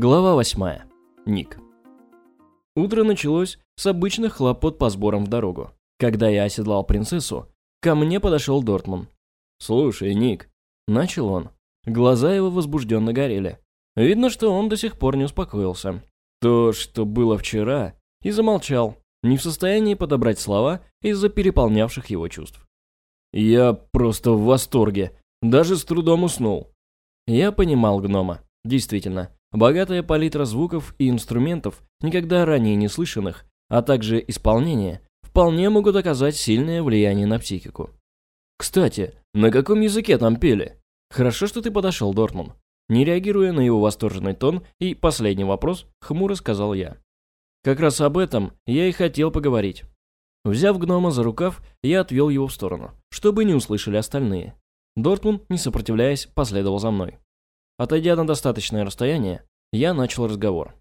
Глава 8. Ник. Утро началось с обычных хлопот по сборам в дорогу. Когда я оседлал принцессу, ко мне подошел Дортман. «Слушай, Ник», — начал он. Глаза его возбужденно горели. Видно, что он до сих пор не успокоился. То, что было вчера, и замолчал, не в состоянии подобрать слова из-за переполнявших его чувств. Я просто в восторге, даже с трудом уснул. Я понимал гнома. Действительно, богатая палитра звуков и инструментов, никогда ранее не слышанных, а также исполнение, вполне могут оказать сильное влияние на психику. Кстати, на каком языке там пели? Хорошо, что ты подошел, Дортман. Не реагируя на его восторженный тон и последний вопрос, хмуро сказал я. Как раз об этом я и хотел поговорить. Взяв гнома за рукав, я отвел его в сторону, чтобы не услышали остальные. Дортмунд, не сопротивляясь, последовал за мной. Отойдя на достаточное расстояние, я начал разговор.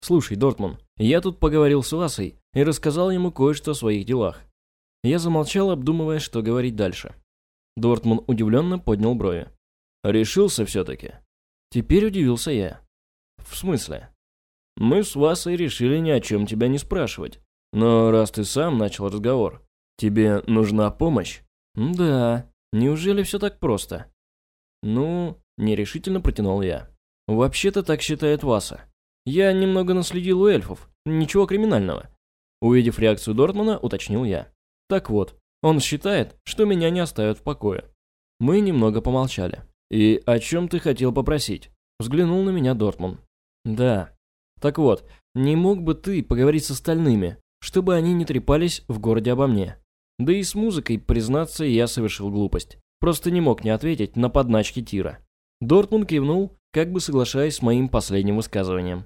«Слушай, Дортмунд, я тут поговорил с Васой и рассказал ему кое-что о своих делах». Я замолчал, обдумывая, что говорить дальше. Дортмунд удивленно поднял брови. «Решился все-таки?» Теперь удивился я. «В смысле?» «Мы с Васой решили ни о чем тебя не спрашивать. Но раз ты сам начал разговор, тебе нужна помощь?» «Да, неужели все так просто?» «Ну, Нерешительно протянул я. «Вообще-то так считает Васа. Я немного наследил у эльфов. Ничего криминального». Увидев реакцию Дортмана, уточнил я. «Так вот, он считает, что меня не оставят в покое». Мы немного помолчали. «И о чем ты хотел попросить?» Взглянул на меня Дортман. «Да. Так вот, не мог бы ты поговорить с остальными, чтобы они не трепались в городе обо мне? Да и с музыкой, признаться, я совершил глупость. Просто не мог не ответить на подначки Тира. Дортмунд кивнул, как бы соглашаясь с моим последним высказыванием.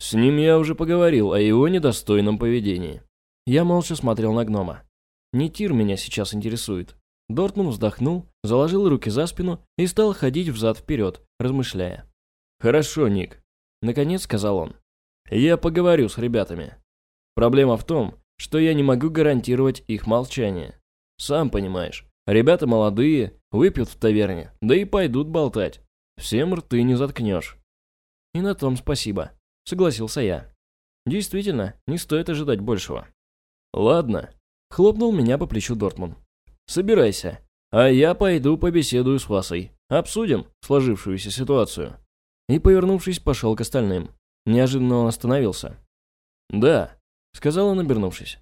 «С ним я уже поговорил о его недостойном поведении». Я молча смотрел на гнома. Не тир меня сейчас интересует. Дортмунд вздохнул, заложил руки за спину и стал ходить взад-вперед, размышляя. «Хорошо, Ник», — наконец сказал он. «Я поговорю с ребятами. Проблема в том, что я не могу гарантировать их молчание. Сам понимаешь, ребята молодые, выпьют в таверне, да и пойдут болтать. Всем рты не заткнешь. И на том спасибо, согласился я. Действительно, не стоит ожидать большего. Ладно, хлопнул меня по плечу Дортман. Собирайся, а я пойду побеседую с Васой. Обсудим сложившуюся ситуацию. И, повернувшись, пошел к остальным. Неожиданно он остановился. «Да», — сказал он, обернувшись.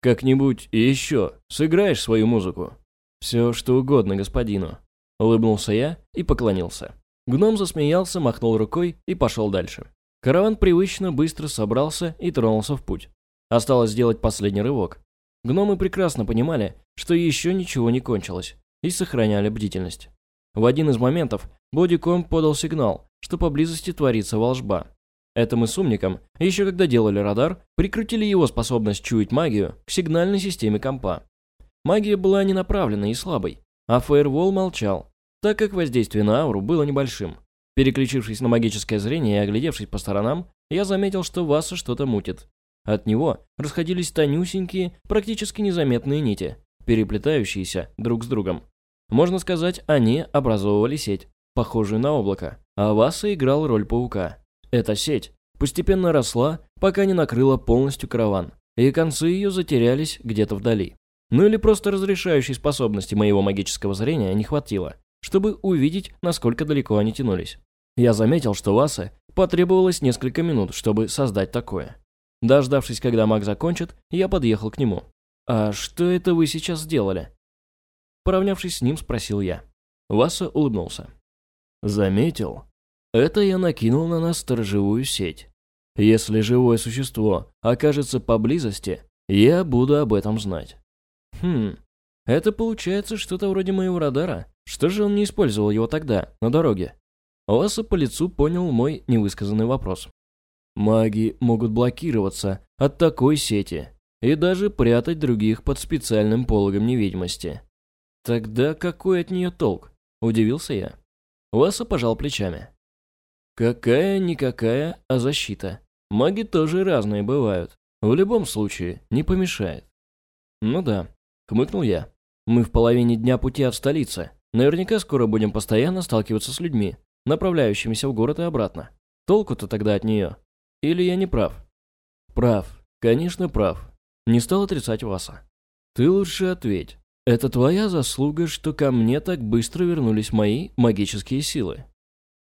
«Как-нибудь еще сыграешь свою музыку?» «Все, что угодно господину», — улыбнулся я и поклонился. Гном засмеялся, махнул рукой и пошел дальше. Караван привычно быстро собрался и тронулся в путь. Осталось сделать последний рывок. Гномы прекрасно понимали, что еще ничего не кончилось, и сохраняли бдительность. В один из моментов бодиком подал сигнал, что поблизости творится волжба. Это мы с умником, еще когда делали радар, прикрутили его способность чуять магию к сигнальной системе компа. Магия была не направленной и слабой, а фаервол молчал, так как воздействие на ауру было небольшим. Переключившись на магическое зрение и оглядевшись по сторонам, я заметил, что Васа что-то мутит. От него расходились тонюсенькие, практически незаметные нити, переплетающиеся друг с другом. Можно сказать, они образовывали сеть, похожую на облако, а Васа играл роль паука. Эта сеть постепенно росла, пока не накрыла полностью караван, и концы ее затерялись где-то вдали. Ну или просто разрешающей способности моего магического зрения не хватило чтобы увидеть, насколько далеко они тянулись. Я заметил, что Васе потребовалось несколько минут, чтобы создать такое. Дождавшись, когда маг закончит, я подъехал к нему. «А что это вы сейчас сделали?» Поравнявшись с ним, спросил я. Васа улыбнулся. «Заметил? Это я накинул на нас сторожевую сеть. Если живое существо окажется поблизости, я буду об этом знать». «Хм, это получается что-то вроде моего радара. Что же он не использовал его тогда, на дороге? Ласса по лицу понял мой невысказанный вопрос. Маги могут блокироваться от такой сети и даже прятать других под специальным пологом невидимости. Тогда какой от нее толк? Удивился я. Ласса пожал плечами. Какая-никакая, а защита. Маги тоже разные бывают. В любом случае, не помешает. Ну да, хмыкнул я. Мы в половине дня пути от столицы. Наверняка скоро будем постоянно сталкиваться с людьми, направляющимися в город и обратно. Толку-то тогда от нее? Или я не прав? Прав. Конечно, прав. Не стал отрицать Васа. Ты лучше ответь. Это твоя заслуга, что ко мне так быстро вернулись мои магические силы.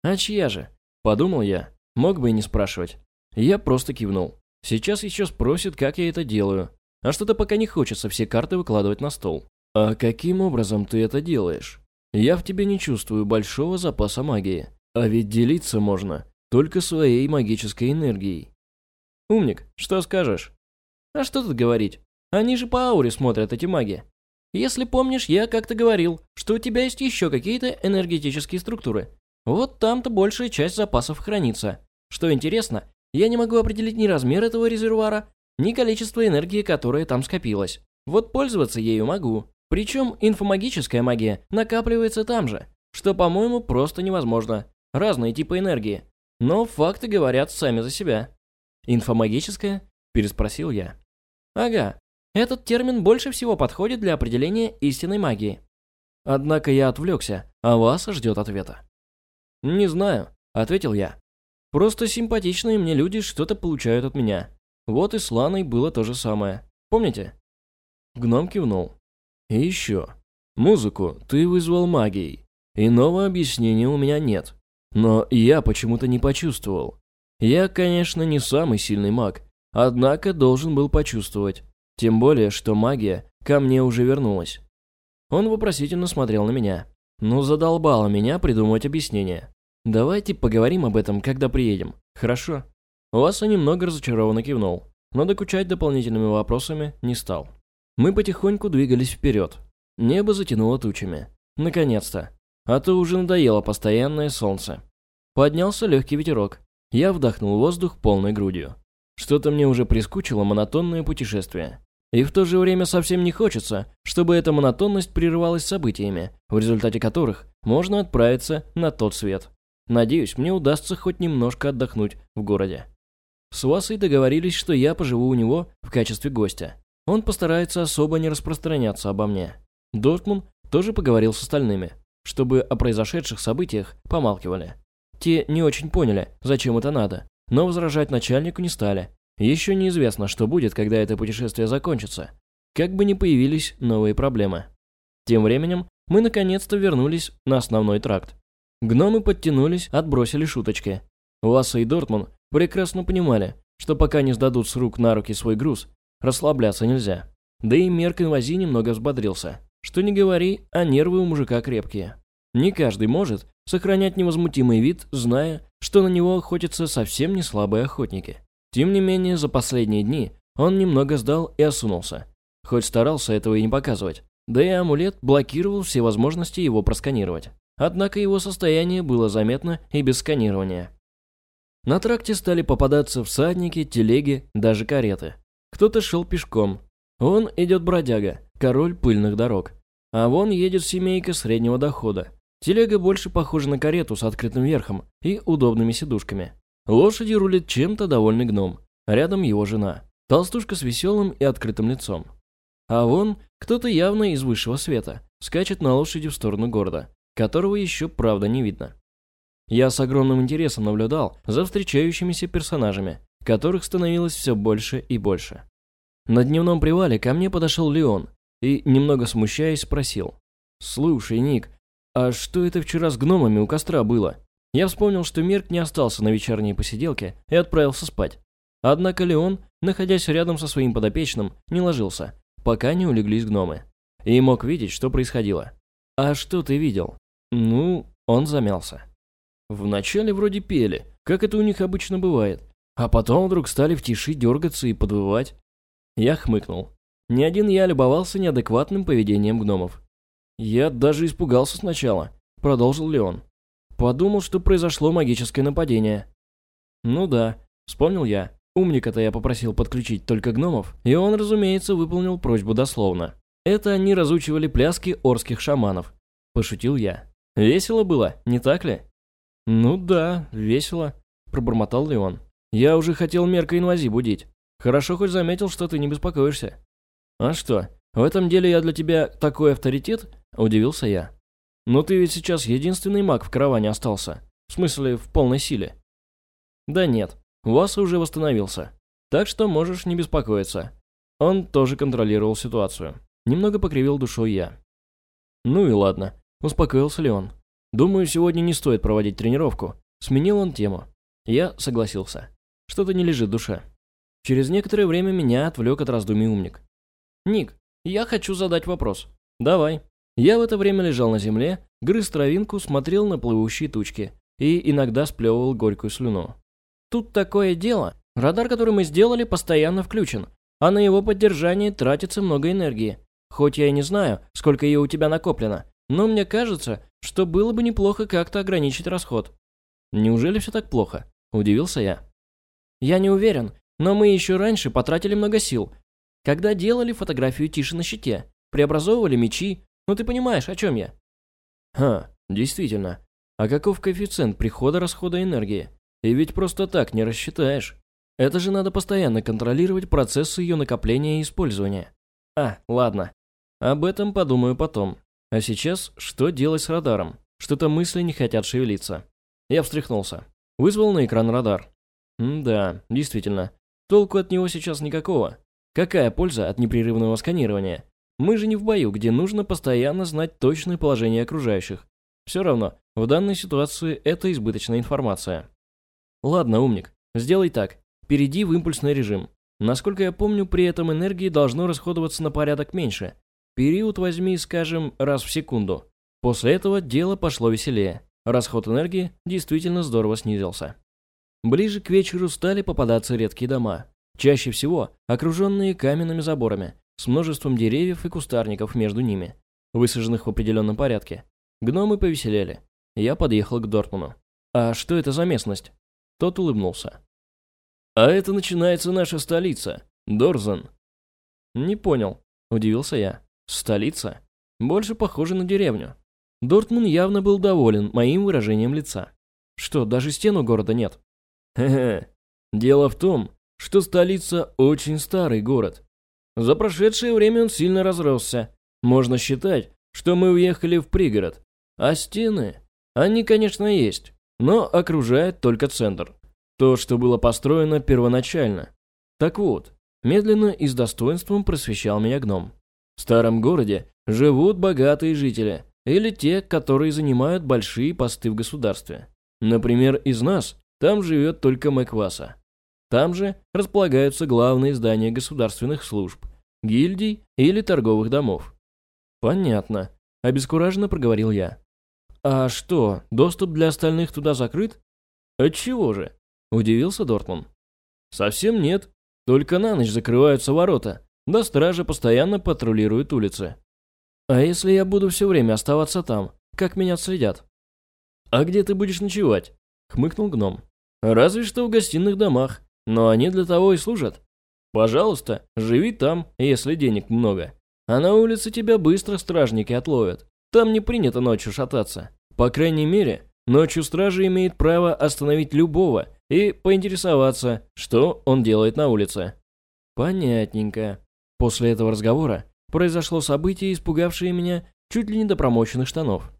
А чья же? Подумал я. Мог бы и не спрашивать. Я просто кивнул. Сейчас еще спросит, как я это делаю. А что-то пока не хочется все карты выкладывать на стол. А каким образом ты это делаешь? Я в тебе не чувствую большого запаса магии. А ведь делиться можно только своей магической энергией. Умник, что скажешь? А что тут говорить? Они же по ауре смотрят, эти маги. Если помнишь, я как-то говорил, что у тебя есть еще какие-то энергетические структуры. Вот там-то большая часть запасов хранится. Что интересно, я не могу определить ни размер этого резервуара, ни количество энергии, которое там скопилось. Вот пользоваться ею могу. Причем инфомагическая магия накапливается там же, что, по-моему, просто невозможно. Разные типы энергии. Но факты говорят сами за себя. «Инфомагическая?» – переспросил я. «Ага. Этот термин больше всего подходит для определения истинной магии. Однако я отвлекся, а вас ждет ответа». «Не знаю», – ответил я. Просто симпатичные мне люди что-то получают от меня. Вот и с Ланой было то же самое. Помните? Гном кивнул. И еще. Музыку ты вызвал магией. Иного объяснения у меня нет. Но я почему-то не почувствовал. Я, конечно, не самый сильный маг, однако должен был почувствовать. Тем более, что магия ко мне уже вернулась. Он вопросительно смотрел на меня. Ну, задолбало меня придумывать объяснение. «Давайте поговорим об этом, когда приедем. Хорошо?» Уасса немного разочарованно кивнул, но докучать дополнительными вопросами не стал. Мы потихоньку двигались вперед. Небо затянуло тучами. Наконец-то. А то уже надоело постоянное солнце. Поднялся легкий ветерок. Я вдохнул воздух полной грудью. Что-то мне уже прискучило монотонное путешествие. И в то же время совсем не хочется, чтобы эта монотонность прерывалась событиями, в результате которых можно отправиться на тот свет. Надеюсь, мне удастся хоть немножко отдохнуть в городе. С Васой договорились, что я поживу у него в качестве гостя. Он постарается особо не распространяться обо мне. Дортмун тоже поговорил с остальными, чтобы о произошедших событиях помалкивали. Те не очень поняли, зачем это надо, но возражать начальнику не стали. Еще неизвестно, что будет, когда это путешествие закончится. Как бы ни появились новые проблемы. Тем временем мы наконец-то вернулись на основной тракт. Гномы подтянулись, отбросили шуточки. Васа и Дортман прекрасно понимали, что пока не сдадут с рук на руки свой груз, расслабляться нельзя. Да и Мерк Инвази немного взбодрился. Что не говори, а нервы у мужика крепкие. Не каждый может сохранять невозмутимый вид, зная, что на него охотятся совсем не слабые охотники. Тем не менее, за последние дни он немного сдал и осунулся. Хоть старался этого и не показывать. Да и амулет блокировал все возможности его просканировать. Однако его состояние было заметно и без сканирования. На тракте стали попадаться всадники, телеги, даже кареты. Кто-то шел пешком. Вон идет бродяга, король пыльных дорог. А вон едет семейка среднего дохода. Телега больше похожа на карету с открытым верхом и удобными сидушками. Лошади рулит чем-то довольный гном. Рядом его жена. Толстушка с веселым и открытым лицом. А вон кто-то явно из высшего света скачет на лошади в сторону города которого еще, правда, не видно. Я с огромным интересом наблюдал за встречающимися персонажами, которых становилось все больше и больше. На дневном привале ко мне подошел Леон и, немного смущаясь, спросил. «Слушай, Ник, а что это вчера с гномами у костра было?» Я вспомнил, что Мерк не остался на вечерней посиделке и отправился спать. Однако Леон, находясь рядом со своим подопечным, не ложился, пока не улеглись гномы. И мог видеть, что происходило. «А что ты видел?» Ну, он замялся. Вначале вроде пели, как это у них обычно бывает, а потом вдруг стали в тиши дергаться и подвывать. Я хмыкнул. Ни один я любовался неадекватным поведением гномов. Я даже испугался сначала, продолжил Леон. Подумал, что произошло магическое нападение. Ну да, вспомнил я. Умника-то я попросил подключить только гномов, и он, разумеется, выполнил просьбу дословно. Это они разучивали пляски орских шаманов. Пошутил я. Весело было, не так ли? Ну да, весело, пробормотал Леон. Я уже хотел мерка инвази будить. Хорошо хоть заметил, что ты не беспокоишься. А что, в этом деле я для тебя такой авторитет? Удивился я. Но ты ведь сейчас единственный маг в караване остался. В смысле, в полной силе. Да нет, Васа уже восстановился. Так что можешь не беспокоиться. Он тоже контролировал ситуацию. Немного покривил душой я. Ну и ладно, успокоился ли он. Думаю, сегодня не стоит проводить тренировку. Сменил он тему. Я согласился. Что-то не лежит в душе. Через некоторое время меня отвлек от раздумий умник. «Ник, я хочу задать вопрос». «Давай». Я в это время лежал на земле, грыз травинку, смотрел на плывущие тучки и иногда сплевывал горькую слюну. «Тут такое дело. Радар, который мы сделали, постоянно включен, а на его поддержание тратится много энергии. Хоть я и не знаю, сколько ее у тебя накоплено, но мне кажется, что было бы неплохо как-то ограничить расход». «Неужели все так плохо?» – удивился я. «Я не уверен, но мы еще раньше потратили много сил, когда делали фотографию Тиши на щите, преобразовывали мечи, ну ты понимаешь, о чем я?» «Ха, действительно. А каков коэффициент прихода-расхода энергии? И ведь просто так не рассчитаешь. Это же надо постоянно контролировать процессы ее накопления и использования. А, ладно. Об этом подумаю потом. А сейчас, что делать с радаром? Что-то мысли не хотят шевелиться. Я встряхнулся. Вызвал на экран радар. Да, действительно. Толку от него сейчас никакого. Какая польза от непрерывного сканирования? Мы же не в бою, где нужно постоянно знать точное положение окружающих. Все равно, в данной ситуации это избыточная информация. Ладно, умник, сделай так. Перейди в импульсный режим. Насколько я помню, при этом энергии должно расходоваться на порядок меньше. Период возьми, скажем, раз в секунду. После этого дело пошло веселее. Расход энергии действительно здорово снизился. Ближе к вечеру стали попадаться редкие дома. Чаще всего окруженные каменными заборами, с множеством деревьев и кустарников между ними, высаженных в определенном порядке. Гномы повеселели. Я подъехал к Дортмуну. «А что это за местность?» Тот улыбнулся. «А это начинается наша столица, Дорзан». «Не понял», — удивился я. «Столица? Больше похоже на деревню». Дортмун явно был доволен моим выражением лица. «Что, даже стену города нет?» «Хе-хе. Дело в том, что столица очень старый город. За прошедшее время он сильно разросся. Можно считать, что мы уехали в пригород. А стены? Они, конечно, есть, но окружает только центр. То, что было построено первоначально. Так вот, медленно и с достоинством просвещал меня гном. В старом городе живут богатые жители, или те, которые занимают большие посты в государстве. Например, из нас там живет только Мэкваса. Там же располагаются главные здания государственных служб, гильдий или торговых домов. Понятно, обескураженно проговорил я. «А что, доступ для остальных туда закрыт?» «Отчего же?» – удивился Дортман. «Совсем нет. Только на ночь закрываются ворота, да стражи постоянно патрулируют улицы». «А если я буду все время оставаться там, как меня отследят?» «А где ты будешь ночевать?» – хмыкнул гном. «Разве что в гостиных домах, но они для того и служат. Пожалуйста, живи там, если денег много. А на улице тебя быстро стражники отловят. Там не принято ночью шататься. По крайней мере, ночью стража имеет право остановить любого и поинтересоваться, что он делает на улице. Понятненько. После этого разговора произошло событие, испугавшее меня чуть ли не до промоченных штанов.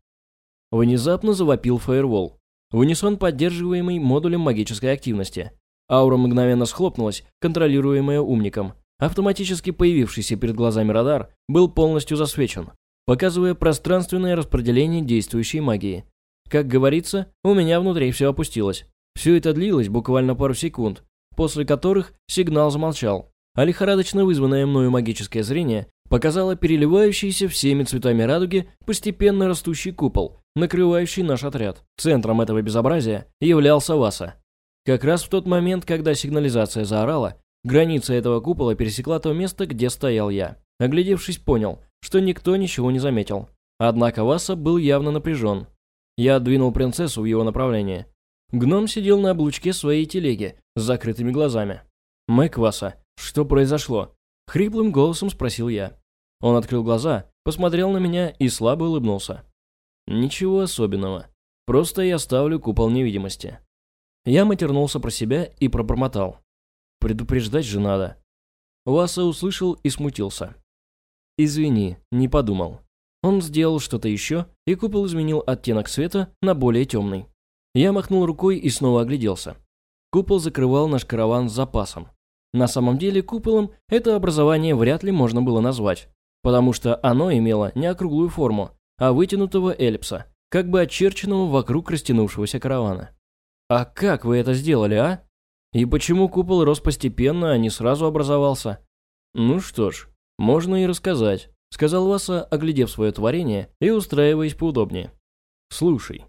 Внезапно завопил фаервол, в унисон поддерживаемый модулем магической активности. Аура мгновенно схлопнулась, контролируемая умником. Автоматически появившийся перед глазами радар был полностью засвечен показывая пространственное распределение действующей магии. Как говорится, у меня внутри все опустилось. Все это длилось буквально пару секунд, после которых сигнал замолчал, а лихорадочно вызванное мною магическое зрение показало переливающийся всеми цветами радуги постепенно растущий купол, накрывающий наш отряд. Центром этого безобразия являлся Васа. Как раз в тот момент, когда сигнализация заорала, граница этого купола пересекла то место, где стоял я. Оглядевшись, понял, что никто ничего не заметил. Однако Васа был явно напряжен. Я двинул принцессу в его направлении. Гном сидел на облучке своей телеги с закрытыми глазами. «Мэг Васа, что произошло?» Хриплым голосом спросил я. Он открыл глаза, посмотрел на меня и слабо улыбнулся. «Ничего особенного. Просто я ставлю купол невидимости». Я матернулся про себя и пробормотал. «Предупреждать же надо». Васа услышал и смутился. Извини, не подумал. Он сделал что-то еще, и купол изменил оттенок света на более темный. Я махнул рукой и снова огляделся. купол закрывал наш караван с запасом. На самом деле куполом это образование вряд ли можно было назвать, потому что оно имело не округлую форму, а вытянутого эллипса, как бы очерченного вокруг растянувшегося каравана. «А как вы это сделали, а? И почему купол рос постепенно, а не сразу образовался?» «Ну что ж, можно и рассказать», — сказал Васа, оглядев свое творение и устраиваясь поудобнее. «Слушай,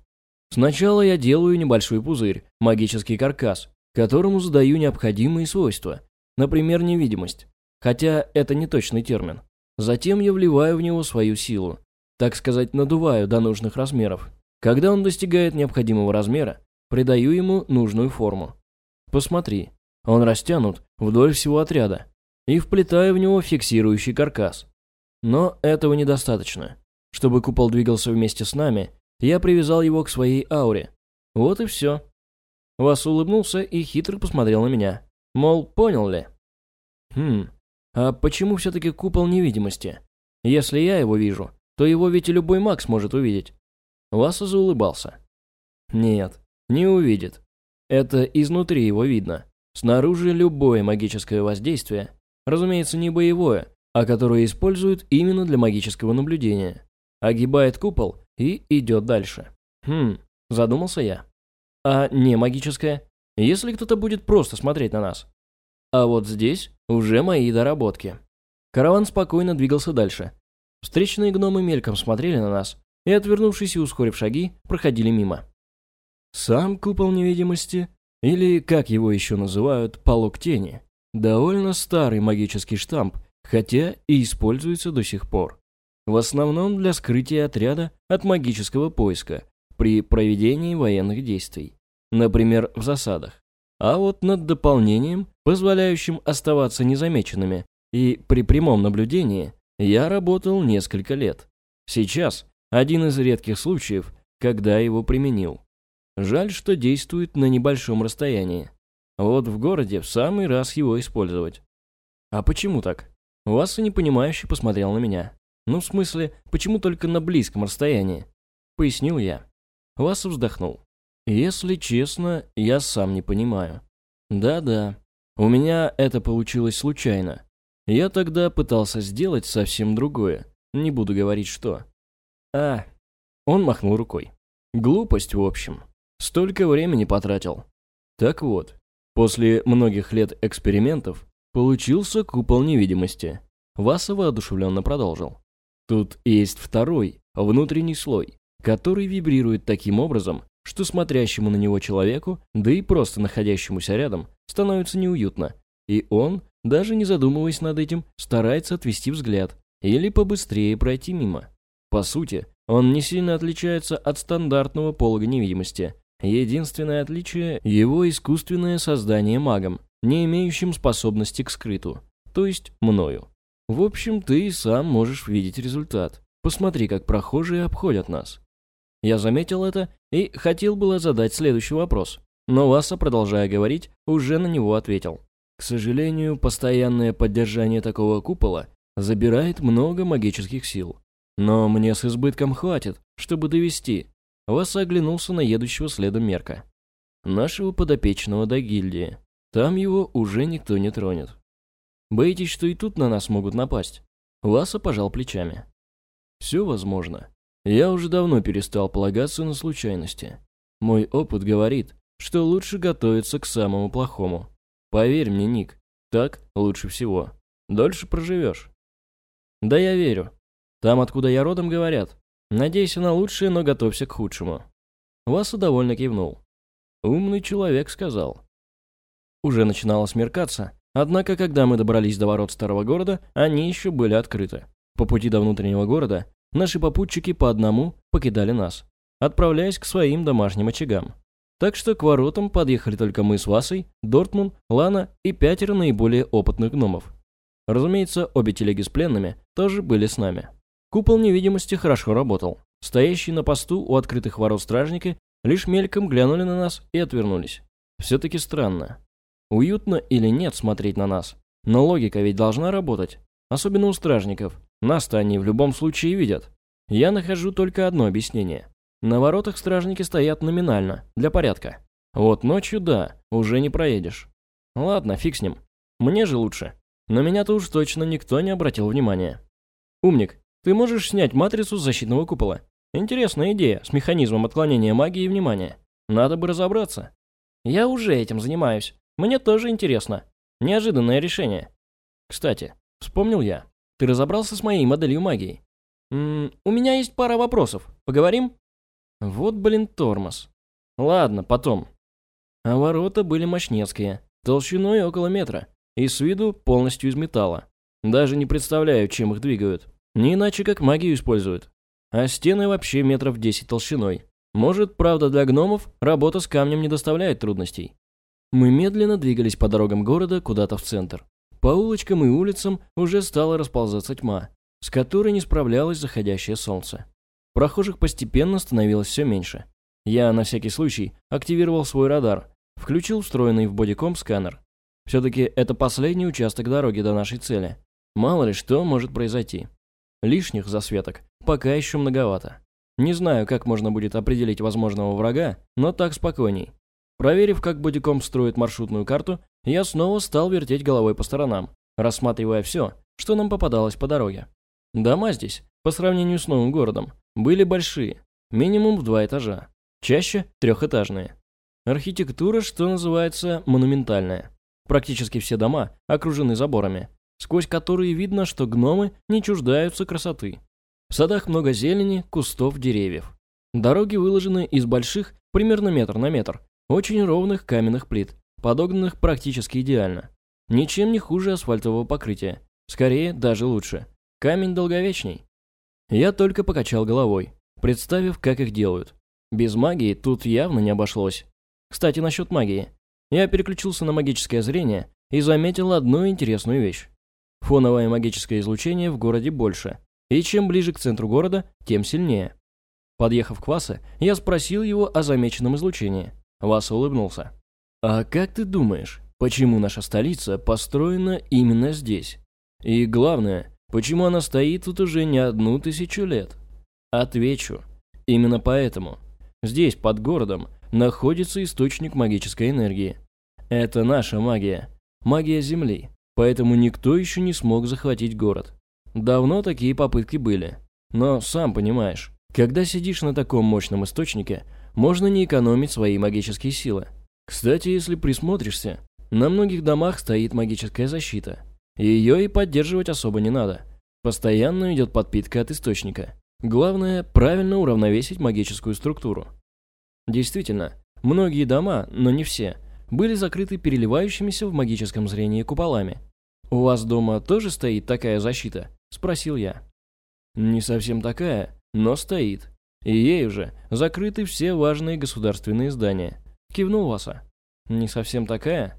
сначала я делаю небольшой пузырь, магический каркас, которому задаю необходимые свойства, например, невидимость, хотя это не точный термин. Затем я вливаю в него свою силу, так сказать, надуваю до нужных размеров. Когда он достигает необходимого размера, придаю ему нужную форму. Посмотри, он растянут вдоль всего отряда и вплетаю в него фиксирующий каркас. Но этого недостаточно. Чтобы купол двигался вместе с нами, я привязал его к своей ауре. Вот и все. Вас улыбнулся и хитро посмотрел на меня. Мол, понял ли? Хм, а почему все-таки купол невидимости? Если я его вижу, то его ведь и любой маг сможет увидеть. Васа заулыбался. Нет, не увидит. Это изнутри его видно. Снаружи любое магическое воздействие, разумеется, не боевое, а которое используют именно для магического наблюдения, огибает купол и идет дальше. Хм, задумался я. А не магическое? Если кто-то будет просто смотреть на нас? А вот здесь уже мои доработки. Караван спокойно двигался дальше, Встречные гномы мельком смотрели на нас и, отвернувшись и ускорив шаги, проходили мимо. Сам купол невидимости, или, как его еще называют, полог тени, довольно старый магический штамп, хотя и используется до сих пор. В основном для скрытия отряда от магического поиска при проведении военных действий, например, в засадах. А вот над дополнением, позволяющим оставаться незамеченными и при прямом наблюдении, я работал несколько лет. Сейчас один из редких случаев, когда его применил. Жаль, что действует на небольшом расстоянии. Вот в городе в самый раз его использовать. А почему так? Васа непонимающе посмотрел на меня. Ну, в смысле, почему только на близком расстоянии? Пояснил я. Васа вздохнул. Если честно, я сам не понимаю. Да-да, у меня это получилось случайно. Я тогда пытался сделать совсем другое. Не буду говорить что. А, он махнул рукой. Глупость, в общем. Столько времени потратил. Так вот, после многих лет экспериментов получился купол невидимости. Васа воодушевленно продолжил. Тут есть второй, внутренний слой, который вибрирует таким образом, что смотрящему на него человеку, да и просто находящемуся рядом, становится неуютно, и он даже не задумываясь над этим, старается отвести взгляд или побыстрее пройти мимо. По сути, он не сильно отличается от стандартного полога невидимости. Единственное отличие – его искусственное создание магом, не имеющим способности к скрыту, то есть мною. В общем, ты и сам можешь видеть результат. Посмотри, как прохожие обходят нас. Я заметил это и хотел было задать следующий вопрос, но Васа, продолжая говорить, уже на него ответил. К сожалению, постоянное поддержание такого купола забирает много магических сил. Но мне с избытком хватит, чтобы довести. Вас оглянулся на едущего следом Мерка. Нашего подопечного до гильдии. Там его уже никто не тронет. Боитесь, что и тут на нас могут напасть? Васа пожал плечами. Все возможно. Я уже давно перестал полагаться на случайности. Мой опыт говорит, что лучше готовиться к самому плохому. Поверь мне, Ник, так лучше всего. Дольше проживешь. Да я верю. Там, откуда я родом, говорят. Надейся на лучшее, но готовься к худшему. Васа довольно кивнул. Умный человек сказал. Уже начинало смеркаться, однако, когда мы добрались до ворот старого города, они еще были открыты. По пути до внутреннего города наши попутчики по одному покидали нас, отправляясь к своим домашним очагам. Так что к воротам подъехали только мы с Васой, Дортмун, Лана и пятеро наиболее опытных гномов. Разумеется, обе телеги с пленными тоже были с нами. Купол невидимости хорошо работал. Стоящие на посту у открытых ворот стражники лишь мельком глянули на нас и отвернулись. Все-таки странно. Уютно или нет смотреть на нас, но логика ведь должна работать. Особенно у стражников. Нас-то они в любом случае видят. Я нахожу только одно объяснение. На воротах стражники стоят номинально, для порядка. Вот ночью да, уже не проедешь. Ладно, фиг с ним. Мне же лучше. На меня-то уж точно никто не обратил внимания. Умник, ты можешь снять матрицу защитного купола. Интересная идея с механизмом отклонения магии и внимания. Надо бы разобраться. Я уже этим занимаюсь. Мне тоже интересно. Неожиданное решение. Кстати, вспомнил я. Ты разобрался с моей моделью магии? М -м, у меня есть пара вопросов. Поговорим? Вот, блин, тормоз. Ладно, потом. А ворота были мощнецкие, толщиной около метра, и с виду полностью из металла. Даже не представляю, чем их двигают. Не иначе, как магию используют. А стены вообще метров 10 толщиной. Может, правда, для гномов работа с камнем не доставляет трудностей. Мы медленно двигались по дорогам города куда-то в центр. По улочкам и улицам уже стала расползаться тьма, с которой не справлялось заходящее солнце. Прохожих постепенно становилось все меньше. Я, на всякий случай, активировал свой радар, включил встроенный в бодиком сканер. Все-таки это последний участок дороги до нашей цели. Мало ли что может произойти. Лишних засветок пока еще многовато. Не знаю, как можно будет определить возможного врага, но так спокойней. Проверив, как бодиком строит маршрутную карту, я снова стал вертеть головой по сторонам, рассматривая все, что нам попадалось по дороге. Дома здесь, по сравнению с новым городом, были большие, минимум в два этажа, чаще трехэтажные. Архитектура, что называется, монументальная. Практически все дома окружены заборами, сквозь которые видно, что гномы не чуждаются красоты. В садах много зелени, кустов, деревьев. Дороги выложены из больших, примерно метр на метр, очень ровных каменных плит, подогнанных практически идеально. Ничем не хуже асфальтового покрытия. Скорее, даже лучше. Камень долговечней. Я только покачал головой, представив, как их делают. Без магии тут явно не обошлось. Кстати, насчет магии. Я переключился на магическое зрение и заметил одну интересную вещь. Фоновое магическое излучение в городе больше, и чем ближе к центру города, тем сильнее. Подъехав к Васе, я спросил его о замеченном излучении. Васа улыбнулся. «А как ты думаешь, почему наша столица построена именно здесь? И главное, почему она стоит тут уже не одну тысячу лет?» Отвечу. Именно поэтому. Здесь, под городом, находится источник магической энергии. Это наша магия. Магия Земли. Поэтому никто еще не смог захватить город. Давно такие попытки были. Но, сам понимаешь, когда сидишь на таком мощном источнике, можно не экономить свои магические силы. Кстати, если присмотришься, на многих домах стоит магическая защита. Ее и поддерживать особо не надо. Постоянно идет подпитка от источника. Главное, правильно уравновесить магическую структуру. Действительно, многие дома, но не все, были закрыты переливающимися в магическом зрении куполами. «У вас дома тоже стоит такая защита?» – спросил я. «Не совсем такая, но стоит. И ей уже закрыты все важные государственные здания», – кивнул Васа. «Не совсем такая?»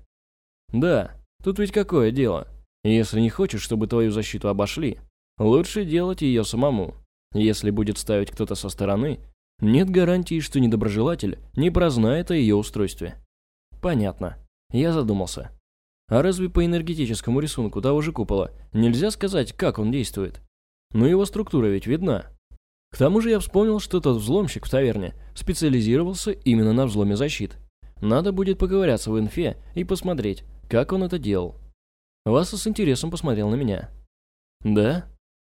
«Да, тут ведь какое дело. Если не хочешь, чтобы твою защиту обошли, лучше делать ее самому. Если будет ставить кто-то со стороны, нет гарантии, что недоброжелатель не прознает о ее устройстве. Понятно. Я задумался. А разве по энергетическому рисунку того же купола нельзя сказать, как он действует? Но его структура ведь видна. К тому же я вспомнил, что тот взломщик в таверне специализировался именно на взломе защит. Надо будет поковыряться в инфе и посмотреть, как он это делал. Васа с интересом посмотрел на меня. Да?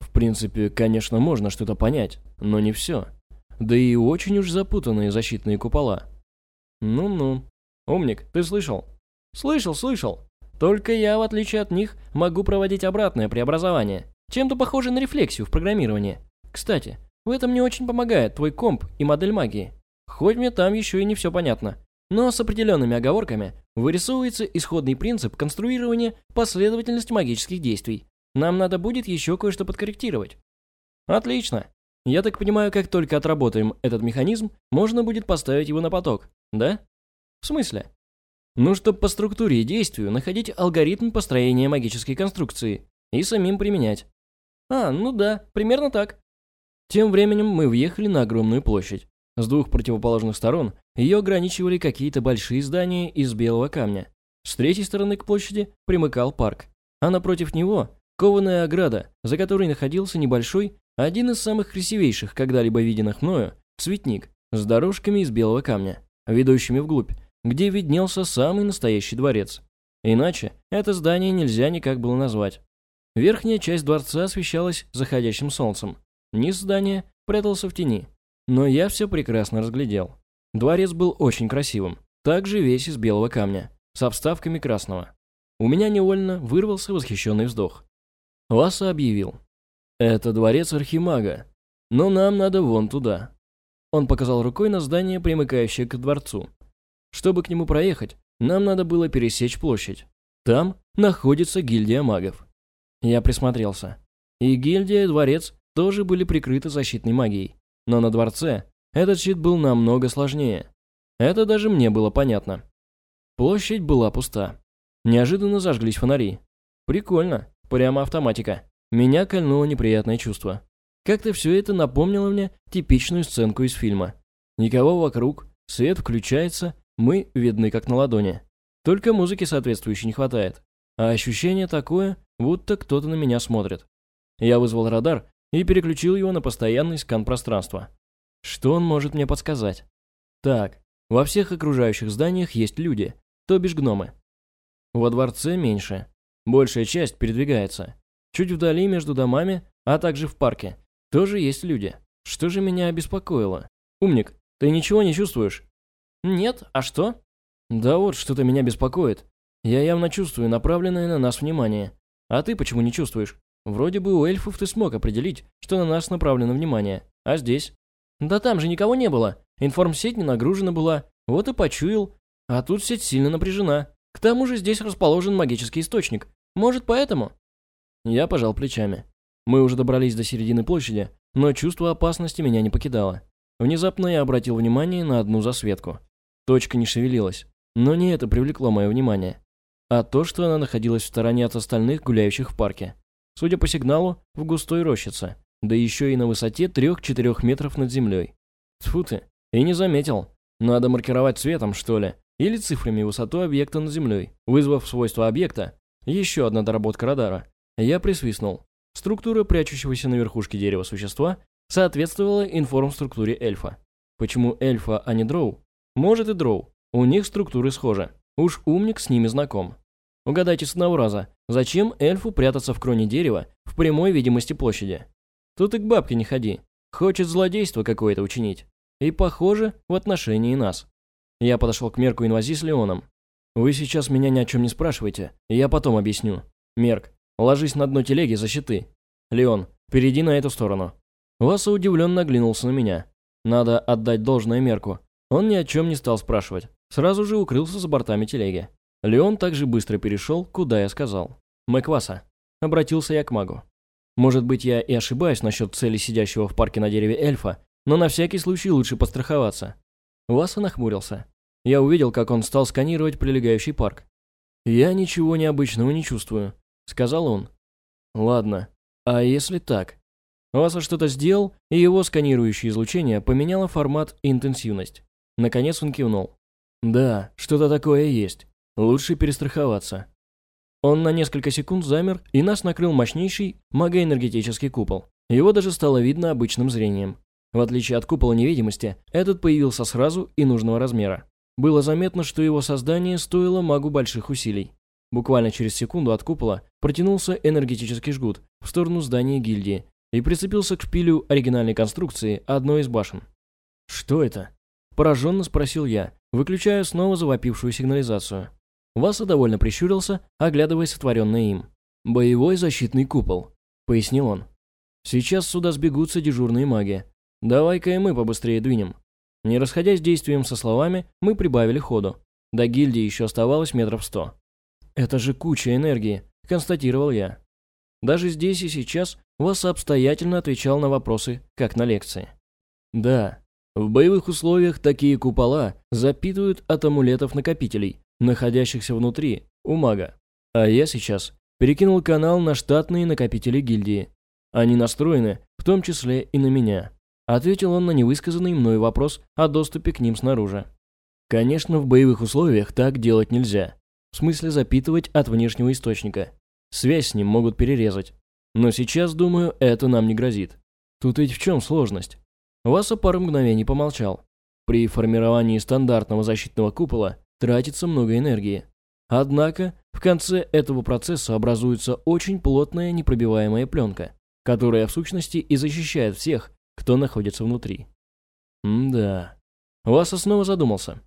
В принципе, конечно, можно что-то понять, но не все. Да и очень уж запутанные защитные купола. Ну-ну. Умник, ты слышал? Слышал, слышал. Только я, в отличие от них, могу проводить обратное преобразование. Чем-то похоже на рефлексию в программировании. Кстати, в этом мне очень помогает твой комп и модель магии. Хоть мне там еще и не все понятно. Но с определенными оговорками вырисовывается исходный принцип конструирования последовательности магических действий. Нам надо будет еще кое-что подкорректировать. Отлично. Я так понимаю, как только отработаем этот механизм, можно будет поставить его на поток, да? В смысле? Ну, чтобы по структуре и действию находить алгоритм построения магической конструкции и самим применять. А, ну да, примерно так. Тем временем мы въехали на огромную площадь. С двух противоположных сторон ее ограничивали какие-то большие здания из белого камня. С третьей стороны к площади примыкал парк, а напротив него кованая ограда, за которой находился небольшой один из самых красивейших, когда-либо виденных мною, цветник с дорожками из белого камня, ведущими вглубь, где виднелся самый настоящий дворец. Иначе это здание нельзя никак было назвать. Верхняя часть дворца освещалась заходящим солнцем. Низ здания прятался в тени. Но я все прекрасно разглядел. Дворец был очень красивым, также весь из белого камня, с обставками красного. У меня невольно вырвался восхищенный вздох. Ласса объявил. «Это дворец Архимага, но нам надо вон туда». Он показал рукой на здание, примыкающее к дворцу. Чтобы к нему проехать, нам надо было пересечь площадь. Там находится гильдия магов. Я присмотрелся. И гильдия, и дворец тоже были прикрыты защитной магией. Но на дворце этот щит был намного сложнее. Это даже мне было понятно. Площадь была пуста. Неожиданно зажглись фонари. Прикольно, прямо автоматика. Меня кольнуло неприятное чувство. Как-то все это напомнило мне типичную сценку из фильма. Никого вокруг, свет включается, мы видны как на ладони. Только музыки соответствующей не хватает. А ощущение такое, будто кто-то на меня смотрит. Я вызвал радар и переключил его на постоянный скан пространства. Что он может мне подсказать? Так, во всех окружающих зданиях есть люди, то бишь гномы. Во дворце меньше. Большая часть передвигается. Чуть вдали между домами, а также в парке, тоже есть люди. Что же меня обеспокоило? Умник, ты ничего не чувствуешь? Нет, а что? Да вот, что-то меня беспокоит. Я явно чувствую направленное на нас внимание. А ты почему не чувствуешь? Вроде бы у эльфов ты смог определить, что на нас направлено внимание. А здесь? Да там же никого не было. Информсеть не нагружена была. Вот и почуял. А тут сеть сильно напряжена. К тому же здесь расположен магический источник. Может, поэтому?» Я пожал плечами. Мы уже добрались до середины площади, но чувство опасности меня не покидало. Внезапно я обратил внимание на одну засветку. Точка не шевелилась, но не это привлекло мое внимание, а то, что она находилась в стороне от остальных гуляющих в парке. Судя по сигналу, в густой рощице, да еще и на высоте 3-4 метров над землей. Тьфу ты, и не заметил. Надо маркировать цветом, что ли, или цифрами высоту объекта над землей, вызвав свойства объекта. Еще одна доработка радара. Я присвистнул. Структура прячущегося на верхушке дерева существа соответствовала информструктуре эльфа. Почему эльфа, а не дроу? Может и дроу. У них структуры схожи. Уж умник с ними знаком. Угадайте с одного раза, зачем эльфу прятаться в кроне дерева в прямой видимости площади? Тут и к бабке не ходи. Хочет злодейство какое-то учинить. И похоже в отношении нас. Я подошел к Мерку инвази с Леоном. «Вы сейчас меня ни о чем не спрашивайте, я потом объясню. Мерк, ложись на дно телеги за щиты. Леон, перейди на эту сторону». Васа удивленно оглянулся на меня. Надо отдать должное Мерку. Он ни о чем не стал спрашивать. Сразу же укрылся за бортами телеги. Леон также быстро перешел, куда я сказал. «Мэкваса». Обратился я к магу. Может быть, я и ошибаюсь насчет цели сидящего в парке на дереве эльфа, но на всякий случай лучше постраховаться. Васа нахмурился. Я увидел, как он стал сканировать прилегающий парк. «Я ничего необычного не чувствую», — сказал он. «Ладно, а если так?» Васа что-то сделал, и его сканирующее излучение поменяло формат и интенсивность. Наконец он кивнул. «Да, что-то такое есть. Лучше перестраховаться». Он на несколько секунд замер, и нас накрыл мощнейший магоэнергетический купол. Его даже стало видно обычным зрением. В отличие от купола невидимости, этот появился сразу и нужного размера. Было заметно, что его создание стоило магу больших усилий. Буквально через секунду от купола протянулся энергетический жгут в сторону здания гильдии и прицепился к шпилю оригинальной конструкции одной из башен. «Что это?» – пораженно спросил я, выключая снова завопившую сигнализацию. Васа довольно прищурился, оглядывая сотворенное им. «Боевой защитный купол», – пояснил он. «Сейчас сюда сбегутся дежурные маги, Давай-ка и мы побыстрее двинем. Не расходясь действием со словами, мы прибавили ходу. До гильдии еще оставалось метров сто. «Это же куча энергии», – констатировал я. Даже здесь и сейчас Вас обстоятельно отвечал на вопросы, как на лекции. Да, в боевых условиях такие купола запитывают от амулетов-накопителей, находящихся внутри, у мага. А я сейчас перекинул канал на штатные накопители гильдии. Они настроены, в том числе и на меня. Ответил он на невысказанный мной вопрос о доступе к ним снаружи. Конечно, в боевых условиях так делать нельзя. В смысле запитывать от внешнего источника. Связь с ним могут перерезать. Но сейчас, думаю, это нам не грозит. Тут ведь в чем сложность? Васа пару мгновений помолчал. При формировании стандартного защитного купола тратится много энергии. Однако, в конце этого процесса образуется очень плотная непробиваемая пленка, которая в сущности и защищает всех, кто находится внутри. М-да. Васа снова задумался.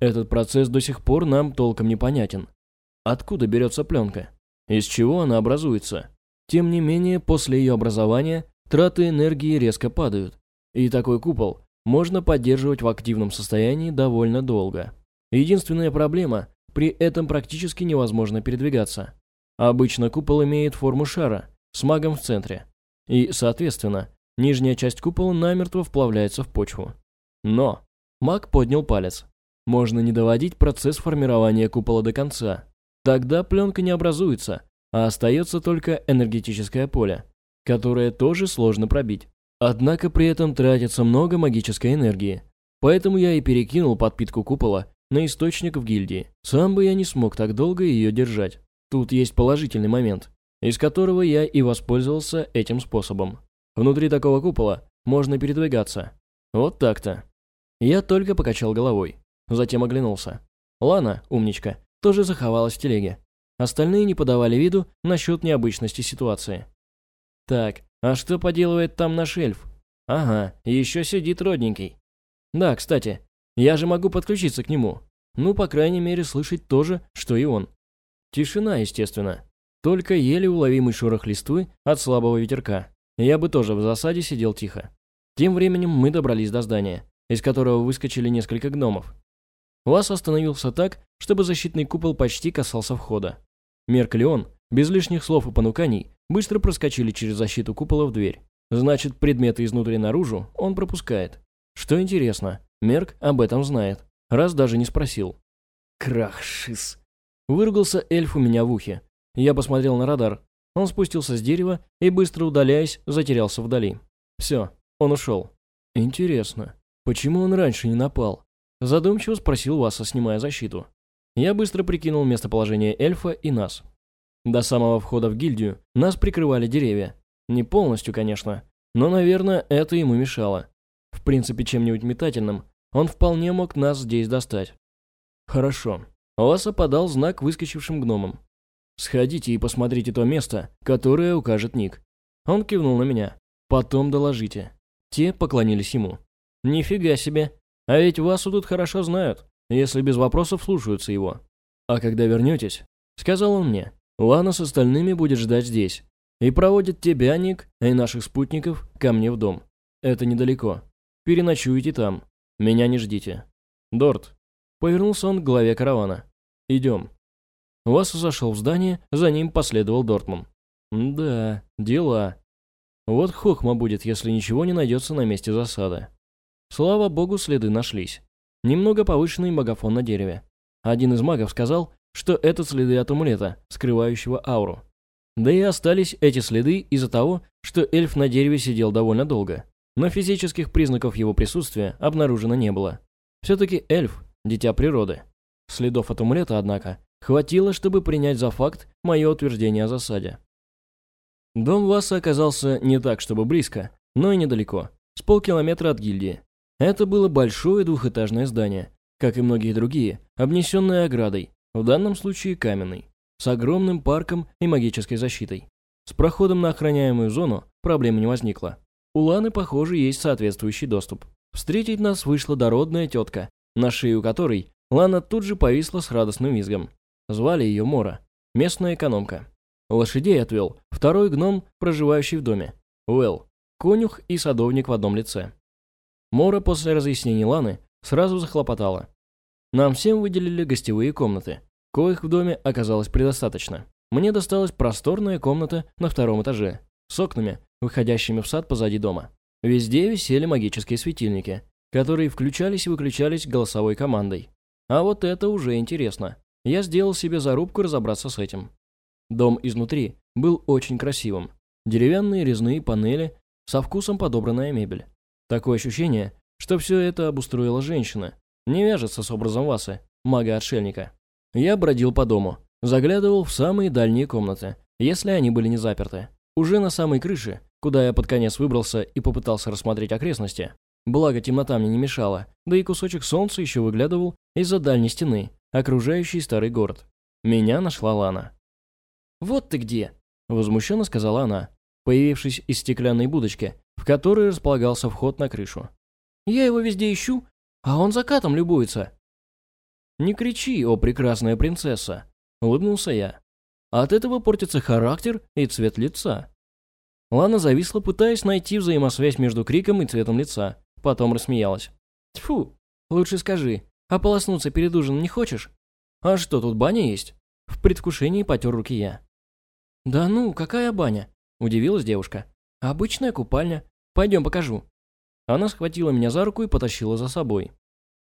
Этот процесс до сих пор нам толком непонятен. Откуда берется пленка? Из чего она образуется? Тем не менее, после ее образования траты энергии резко падают, и такой купол можно поддерживать в активном состоянии довольно долго. Единственная проблема – при этом практически невозможно передвигаться. Обычно купол имеет форму шара с магом в центре, и, соответственно, нижняя часть купола намертво вплавляется в почву. Но маг поднял палец. Можно не доводить процесс формирования купола до конца. Тогда пленка не образуется, а остается только энергетическое поле, которое тоже сложно пробить. Однако при этом тратится много магической энергии. Поэтому я и перекинул подпитку купола на источник в гильдии. Сам бы я не смог так долго ее держать. Тут есть положительный момент, из которого я и воспользовался этим способом. Внутри такого купола можно передвигаться. Вот так-то. Я только покачал головой, затем оглянулся. Лана, умничка, тоже заховалась в телеге. Остальные не подавали виду насчет необычности ситуации. Так, а что поделывает там наш эльф? Ага, еще сидит родненький. Да, кстати, я же могу подключиться к нему. Ну, по крайней мере, слышать то же, что и он. Тишина, естественно. Только еле уловимый шорох листвы от слабого ветерка. Я бы тоже в засаде сидел тихо. Тем временем мы добрались до здания, из которого выскочили несколько гномов. Вас остановился так, чтобы защитный купол почти касался входа. Мерк Леон, без лишних слов и понуканий, быстро проскочили через защиту купола в дверь. Значит, предметы изнутри наружу он пропускает. Что интересно, Мерк об этом знает, раз даже не спросил. Крах, шиз. Выругался эльф у меня в ухе. Я посмотрел на радар. Он спустился с дерева и, быстро удаляясь, затерялся вдали. Все, он ушел. Интересно, почему он раньше не напал? Задумчиво спросил Васа, снимая защиту. Я быстро прикинул местоположение эльфа и нас. До самого входа в гильдию нас прикрывали деревья. Не полностью, конечно, но, наверное, это ему мешало. В принципе, чем-нибудь метательным он вполне мог нас здесь достать. Хорошо. Васа подал знак выскочившим гномам. «Сходите и посмотрите то место, которое укажет Ник». Он кивнул на меня. «Потом доложите». Те поклонились ему. «Нифига себе. А ведь Васу тут хорошо знают если без вопросов слушаются его. А когда вернетесь, сказал он мне, Лана с остальными будет ждать здесь и проводит тебя, Ник, и наших спутников ко мне в дом. Это недалеко. Переночуйте там. Меня не ждите. Дорт. Повернулся он к главе каравана. Идем. Васа зашел в здание, за ним последовал Дортман. Да, дела. Вот хохма будет, если ничего не найдется на месте засады. Слава богу, следы нашлись немного повышенный магафон на дереве. Один из магов сказал, что это следы от амулета, скрывающего ауру. Да и остались эти следы из-за того, что эльф на дереве сидел довольно долго, но физических признаков его присутствия обнаружено не было. Все-таки эльф – дитя природы. Следов от амулета, однако, хватило, чтобы принять за факт мое утверждение о засаде. Дом Васа оказался не так, чтобы близко, но и недалеко, с полкилометра от гильдии. Это было большое двухэтажное здание, как и многие другие, обнесенное оградой, в данном случае каменной, с огромным парком и магической защитой. С проходом на охраняемую зону проблем не возникло. У Ланы, похоже, есть соответствующий доступ. Встретить нас вышла дородная тетка, на шею которой Лана тут же повисла с радостным визгом. Звали ее Мора, местная экономка. Лошадей отвел второй гном, проживающий в доме. Уэлл, конюх и садовник в одном лице. Мора после разъяснений Ланы сразу захлопотала. Нам всем выделили гостевые комнаты, коих в доме оказалось предостаточно. Мне досталась просторная комната на втором этаже, с окнами, выходящими в сад позади дома. Везде висели магические светильники, которые включались и выключались голосовой командой. А вот это уже интересно. Я сделал себе зарубку разобраться с этим. Дом изнутри был очень красивым. Деревянные резные панели, со вкусом подобранная мебель. Такое ощущение, что все это обустроила женщина. Не вяжется с образом Васы, мага-отшельника. Я бродил по дому, заглядывал в самые дальние комнаты, если они были не заперты. Уже на самой крыше, куда я под конец выбрался и попытался рассмотреть окрестности, Благо, темнота мне не мешала, да и кусочек солнца еще выглядывал из-за дальней стены, окружающей старый город. Меня нашла Лана. «Вот ты где!» – возмущенно сказала она, появившись из стеклянной будочки, в которой располагался вход на крышу. «Я его везде ищу, а он закатом любуется». «Не кричи, о прекрасная принцесса!» – улыбнулся я. «От этого портится характер и цвет лица». Лана зависла, пытаясь найти взаимосвязь между криком и цветом лица. Потом рассмеялась. «Тьфу, лучше скажи, ополоснуться перед ужином не хочешь? А что, тут баня есть?» В предвкушении потер руки я. «Да ну, какая баня?» – удивилась девушка. «Обычная купальня. Пойдем покажу». Она схватила меня за руку и потащила за собой.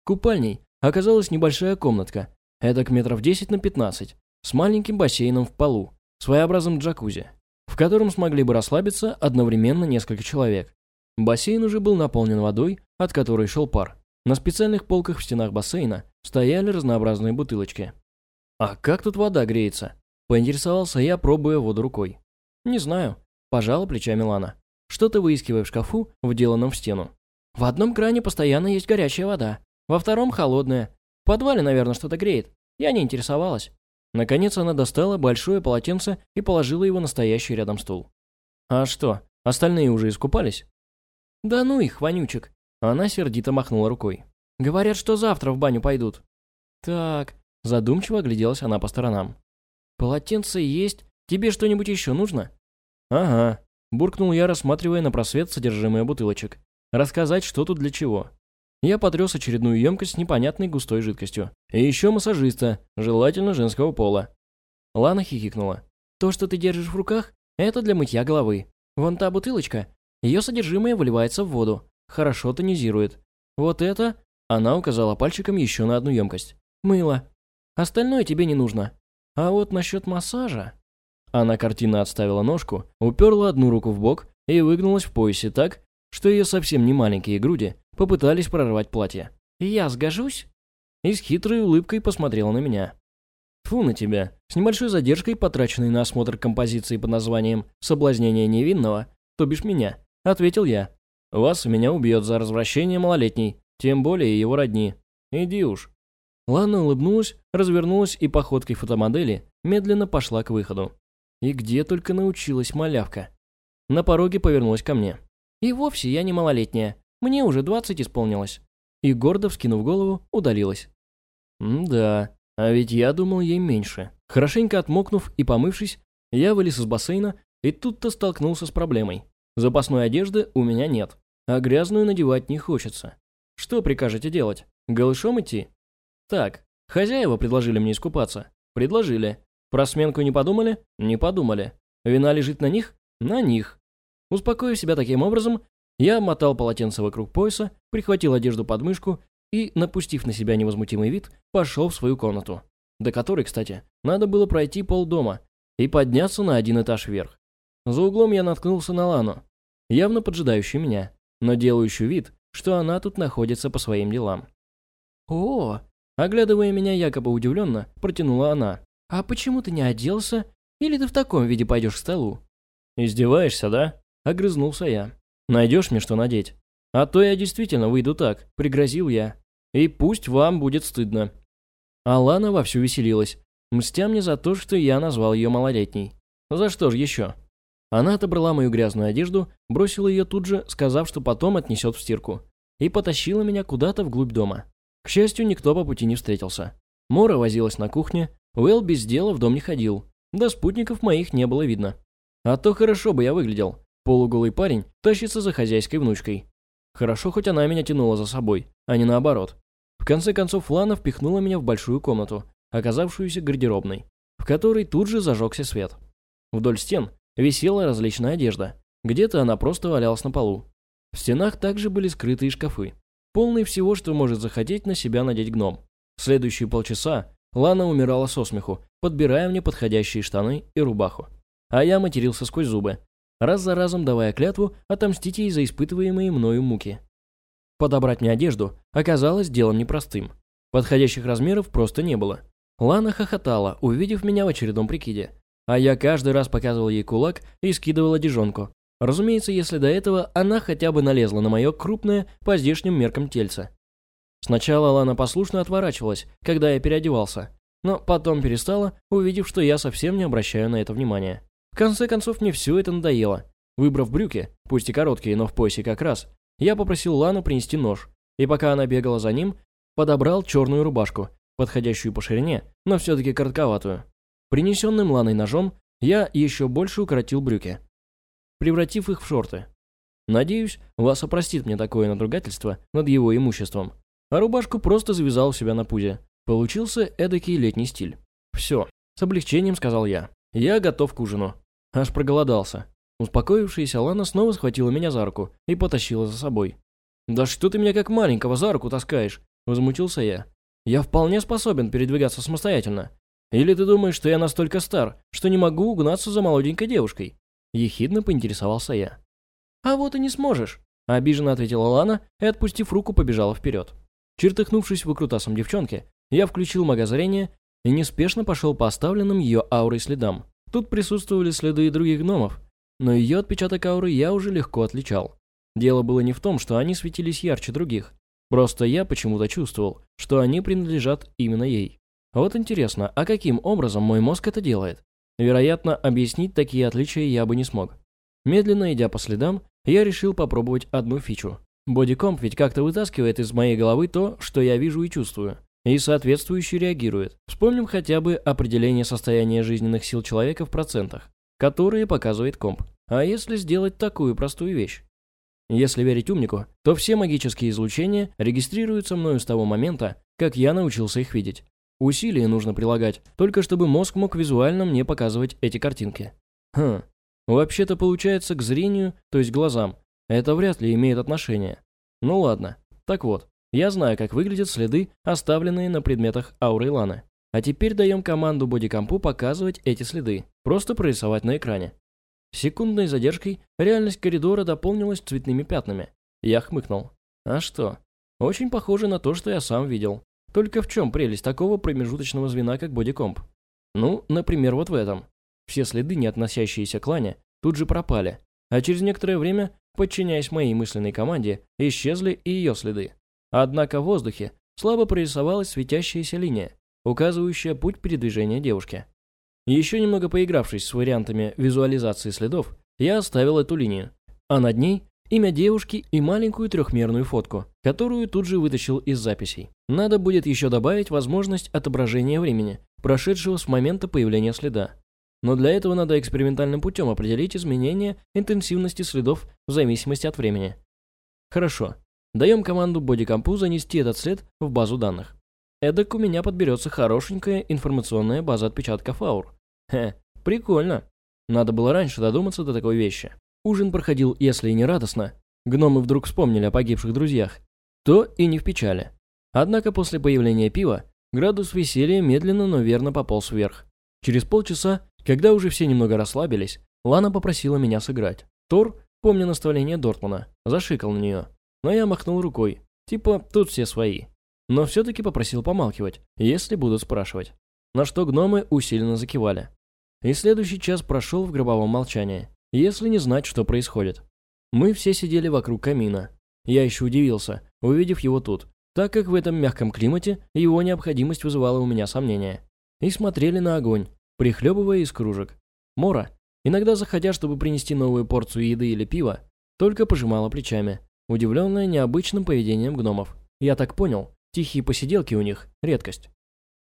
Купальней оказалась небольшая комнатка, эдак метров 10 на 15, с маленьким бассейном в полу, своеобразным джакузи, в котором смогли бы расслабиться одновременно несколько человек. Бассейн уже был наполнен водой, от которой шел пар. На специальных полках в стенах бассейна стояли разнообразные бутылочки. «А как тут вода греется?» – поинтересовался я, пробуя воду рукой. «Не знаю», – пожала плечами Лана. Что-то выискивая в шкафу, вделанном в стену. «В одном кране постоянно есть горячая вода, во втором – холодная. В подвале, наверное, что-то греет. Я не интересовалась». Наконец она достала большое полотенце и положила его на стоящий рядом стул. «А что, остальные уже искупались?» «Да ну их, вонючек!» Она сердито махнула рукой. «Говорят, что завтра в баню пойдут». «Так...» Задумчиво огляделась она по сторонам. «Полотенце есть. Тебе что-нибудь еще нужно?» «Ага», – буркнул я, рассматривая на просвет содержимое бутылочек. «Рассказать, что тут для чего». Я потряс очередную емкость с непонятной густой жидкостью. И еще массажиста, желательно женского пола. Лана хихикнула. «То, что ты держишь в руках, это для мытья головы. Вон та бутылочка, ее содержимое выливается в воду, хорошо тонизирует. Вот это, она указала пальчиком еще на одну емкость. Мыло. Остальное тебе не нужно. А вот насчет массажа... Она картинно отставила ножку, уперла одну руку в бок и выгнулась в поясе так, что ее совсем не маленькие груди попытались прорвать платье. «Я сгожусь?» И с хитрой улыбкой посмотрела на меня. Фу на тебя. С небольшой задержкой, потраченной на осмотр композиции под названием «Соблазнение невинного», то бишь меня, — ответил я. «Вас меня убьет за развращение малолетней, тем более его родни. Иди уж». Лана улыбнулась, развернулась и походкой фотомодели медленно пошла к выходу. И где только научилась малявка. На пороге повернулась ко мне. «И вовсе я не малолетняя. Мне уже двадцать исполнилось». И гордо вскинув голову, удалилась. «Да, а ведь я думал ей меньше». Хорошенько отмокнув и помывшись, я вылез из бассейна и тут-то столкнулся с проблемой. Запасной одежды у меня нет, а грязную надевать не хочется. Что прикажете делать? Голышом идти? Так, хозяева предложили мне искупаться. Предложили. Про сменку не подумали? Не подумали. Вина лежит на них? На них. Успокоив себя таким образом, я мотал полотенце вокруг пояса, прихватил одежду под мышку и, напустив на себя невозмутимый вид, пошел в свою комнату, до которой, кстати, надо было пройти полдома и подняться на один этаж вверх. За углом я наткнулся на Лану, явно поджидающую меня, но делающую вид, что она тут находится по своим делам. «О!» Оглядывая меня якобы удивленно, протянула она. «А почему ты не оделся? Или ты в таком виде пойдешь к столу?» «Издеваешься, да?» Огрызнулся я. «Найдешь мне что надеть? А то я действительно выйду так», — пригрозил я. «И пусть вам будет стыдно». Алана вовсю веселилась, мстя мне за то, что я назвал ее малолетней. За что ж еще? Она отобрала мою грязную одежду, бросила ее тут же, сказав, что потом отнесет в стирку, и потащила меня куда-то вглубь дома. К счастью, никто по пути не встретился. Мора возилась на кухне, Уэлл без дела в дом не ходил, да спутников моих не было видно. А то хорошо бы я выглядел. Полуголый парень тащится за хозяйской внучкой. Хорошо, хоть она меня тянула за собой, а не наоборот. В конце концов, Лана впихнула меня в большую комнату, оказавшуюся гардеробной, в которой тут же зажегся свет. Вдоль стен Висела различная одежда. Где-то она просто валялась на полу. В стенах также были скрытые шкафы, полные всего, что может захотеть на себя надеть гном. В следующие полчаса Лана умирала со смеху, подбирая мне подходящие штаны и рубаху. А я матерился сквозь зубы, раз за разом давая клятву отомстить ей за испытываемые мною муки. Подобрать мне одежду оказалось делом непростым. Подходящих размеров просто не было. Лана хохотала, увидев меня в очередном прикиде, а я каждый раз показывал ей кулак и скидывал одежонку. Разумеется, если до этого она хотя бы налезла на мое крупное по здешним меркам тельце. Сначала Лана послушно отворачивалась, когда я переодевался, но потом перестала, увидев, что я совсем не обращаю на это внимания. В конце концов, мне все это надоело. Выбрав брюки, пусть и короткие, но в поясе как раз, я попросил Лану принести нож, и пока она бегала за ним, подобрал черную рубашку, подходящую по ширине, но все-таки коротковатую. Принесенным Ланой ножом я еще больше укоротил брюки, превратив их в шорты. Надеюсь, вас опростит мне такое надругательство над его имуществом. А рубашку просто завязал себя на пузе. Получился эдакий летний стиль. Все, с облегчением сказал я. Я готов к ужину. Аж проголодался. Успокоившаяся Лана снова схватила меня за руку и потащила за собой. «Да что ты меня как маленького за руку таскаешь?» – возмутился я. «Я вполне способен передвигаться самостоятельно. Или ты думаешь, что я настолько стар, что не могу угнаться за молоденькой девушкой?» Ехидно поинтересовался я. «А вот и не сможешь», – обиженно ответила Лана и, отпустив руку, побежала вперед. Чертыхнувшись выкрутасом девчонки, я включил зрения и неспешно пошел по оставленным ее аурой следам. Тут присутствовали следы и других гномов, но ее отпечаток ауры я уже легко отличал. Дело было не в том, что они светились ярче других. Просто я почему-то чувствовал, что они принадлежат именно ей. Вот интересно, а каким образом мой мозг это делает? Вероятно, объяснить такие отличия я бы не смог. Медленно идя по следам, я решил попробовать одну фичу. Бодикомп ведь как-то вытаскивает из моей головы то, что я вижу и чувствую, и соответствующе реагирует. Вспомним хотя бы определение состояния жизненных сил человека в процентах, которые показывает комп. А если сделать такую простую вещь? Если верить умнику, то все магические излучения регистрируются мною с того момента, как я научился их видеть. Усилия нужно прилагать, только чтобы мозг мог визуально мне показывать эти картинки. Хм, вообще-то получается к зрению, то есть глазам, это вряд ли имеет отношение. Ну ладно. Так вот, я знаю, как выглядят следы, оставленные на предметах ауры Ланы. А теперь даем команду бодикомпу показывать эти следы, просто прорисовать на экране. Секундной задержкой реальность коридора дополнилась цветными пятнами. Я хмыкнул. А что? Очень похоже на то, что я сам видел. Только в чем прелесть такого промежуточного звена, как бодикомп? Ну, например, вот в этом. Все следы, не относящиеся к Лане, тут же пропали, а через некоторое время, подчиняясь моей мысленной команде, исчезли и ее следы. Однако в воздухе слабо прорисовалась светящаяся линия, указывающая путь передвижения девушки. Еще немного поигравшись с вариантами визуализации следов, я оставил эту линию, а над ней имя девушки и маленькую трехмерную фотку, которую тут же вытащил из записей. Надо будет еще добавить возможность отображения времени, прошедшего с момента появления следа. Но для этого надо экспериментальным путем определить изменение интенсивности следов в зависимости от времени. Хорошо. Даем команду бодикомпу занести этот след в базу данных. Эдак у меня подберется хорошенькая информационная база отпечатков аур. Хе, прикольно. Надо было раньше додуматься до такой вещи. Ужин проходил, если и не радостно, гномы вдруг вспомнили о погибших друзьях, то и не в печали. Однако после появления пива градус веселья медленно, но верно пополз вверх. Через полчаса, когда уже все немного расслабились, Лана попросила меня сыграть. Тор, помня наставление Дортмана, зашикал на нее. Но я махнул рукой. Типа, тут все свои. Но все-таки попросил помалкивать, если будут спрашивать. На что гномы усиленно закивали. И следующий час прошел в гробовом молчании, если не знать, что происходит. Мы все сидели вокруг камина. Я еще удивился, увидев его тут, так как в этом мягком климате его необходимость вызывала у меня сомнения. И смотрели на огонь, прихлебывая из кружек. Мора, иногда заходя, чтобы принести новую порцию еды или пива, только пожимала плечами, удивленная необычным поведением гномов. Я так понял, тихие посиделки у них – редкость.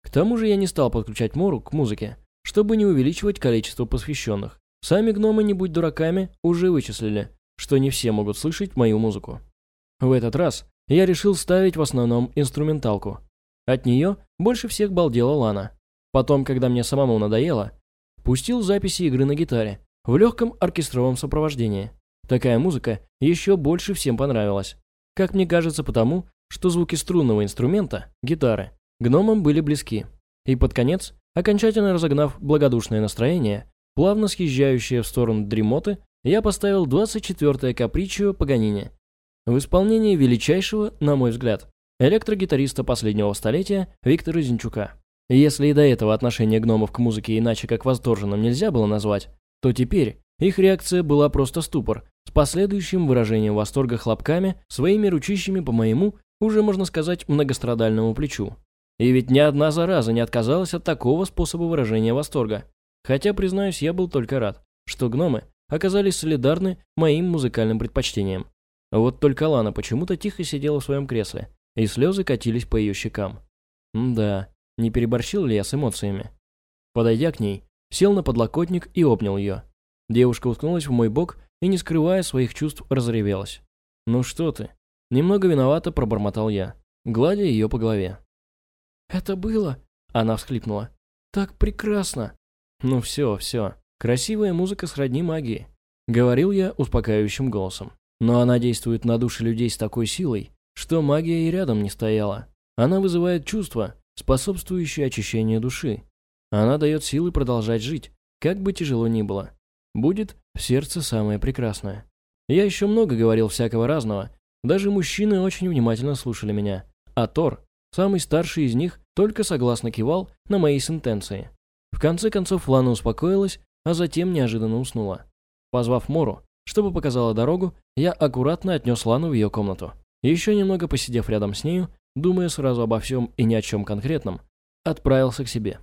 К тому же я не стал подключать Мору к музыке, чтобы не увеличивать количество посвященных. Сами гномы, не будь дураками, уже вычислили, что не все могут слышать мою музыку. В этот раз я решил ставить в основном инструменталку. От нее больше всех балдела Лана. Потом, когда мне самому надоело, пустил записи игры на гитаре в легком оркестровом сопровождении. Такая музыка еще больше всем понравилась. Как мне кажется, потому, что звуки струнного инструмента, гитары, гномам были близки. И под конец, окончательно разогнав благодушное настроение, плавно съезжающее в сторону дремоты, я поставил 24-е капричио Паганини. В исполнении величайшего, на мой взгляд, электрогитариста последнего столетия Виктора Зинчука. Если и до этого отношение гномов к музыке иначе как восторженным нельзя было назвать, то теперь Их реакция была просто ступор, с последующим выражением восторга хлопками, своими ручищами по моему, уже можно сказать, многострадальному плечу. И ведь ни одна зараза не отказалась от такого способа выражения восторга. Хотя, признаюсь, я был только рад, что гномы оказались солидарны моим музыкальным предпочтениям. Вот только Лана почему-то тихо сидела в своем кресле, и слезы катились по ее щекам. М да, не переборщил ли я с эмоциями? Подойдя к ней, сел на подлокотник и обнял ее. Девушка уткнулась в мой бок и, не скрывая своих чувств, разревелась. «Ну что ты?» Немного виновато пробормотал я, гладя ее по голове. «Это было...» Она всхлипнула. «Так прекрасно!» «Ну все, все. Красивая музыка сродни магии», — говорил я успокаивающим голосом. «Но она действует на души людей с такой силой, что магия и рядом не стояла. Она вызывает чувства, способствующие очищению души. Она дает силы продолжать жить, как бы тяжело ни было. Будет в сердце самое прекрасное. Я еще много говорил всякого разного, даже мужчины очень внимательно слушали меня, а Тор, самый старший из них, только согласно кивал на мои сентенции. В конце концов Лана успокоилась а затем неожиданно уснула. Позвав Мору, чтобы показала дорогу, я аккуратно отнес Лану в ее комнату. Еще немного посидев рядом с нею, думая сразу обо всем и ни о чем конкретном, отправился к себе.